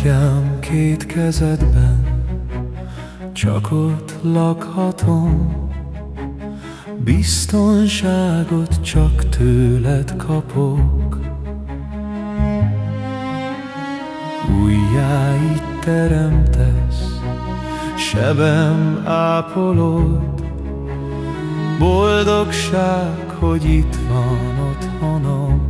Atyám két kezedben Csak ott lakhatom. Biztonságot csak tőled kapok. Újjá itt teremtesz Sebem ápolod. Boldogság, hogy itt van otthonom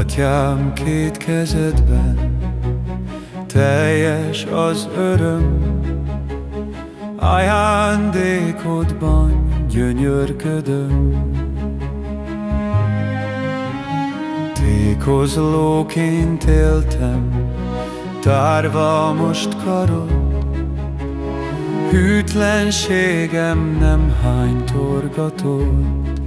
Atyám két kezedben Teljes az öröm. Ajándékodban gyönyörködöm. Tékozlóként éltem Tárva most karod. Hűtlenségem nem hány torgatott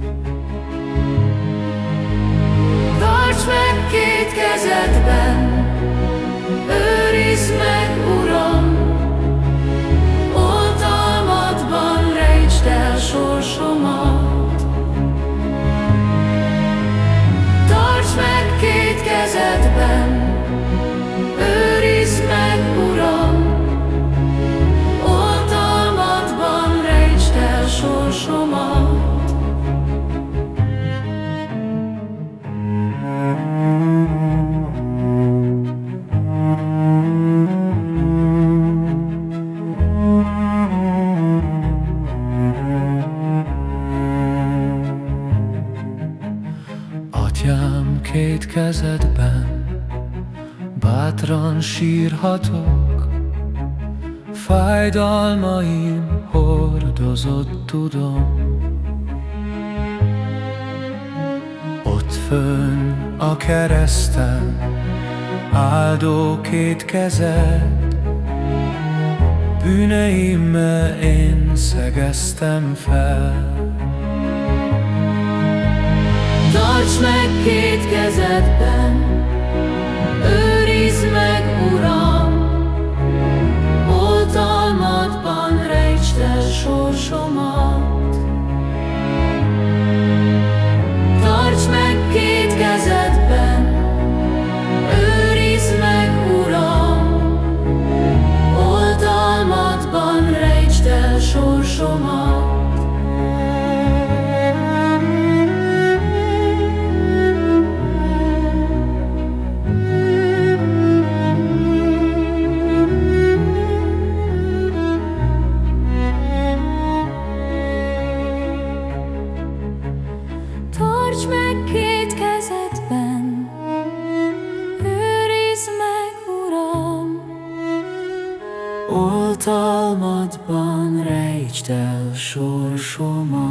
Tarts meg két kezedben, kezedben Bátran sírhatok. Fájdalmaim hordozott tudom. Ott fönn a kereszten Áldó két kezed. Bűneimmel én szegeztem fel Tarts meg két kezedben, őrizd meg, Uram, oltalmadban rejtsd el sorsomat. Meg két kezedben, őrizd meg, Uram, Oltalmadban rejtsd el sorsomat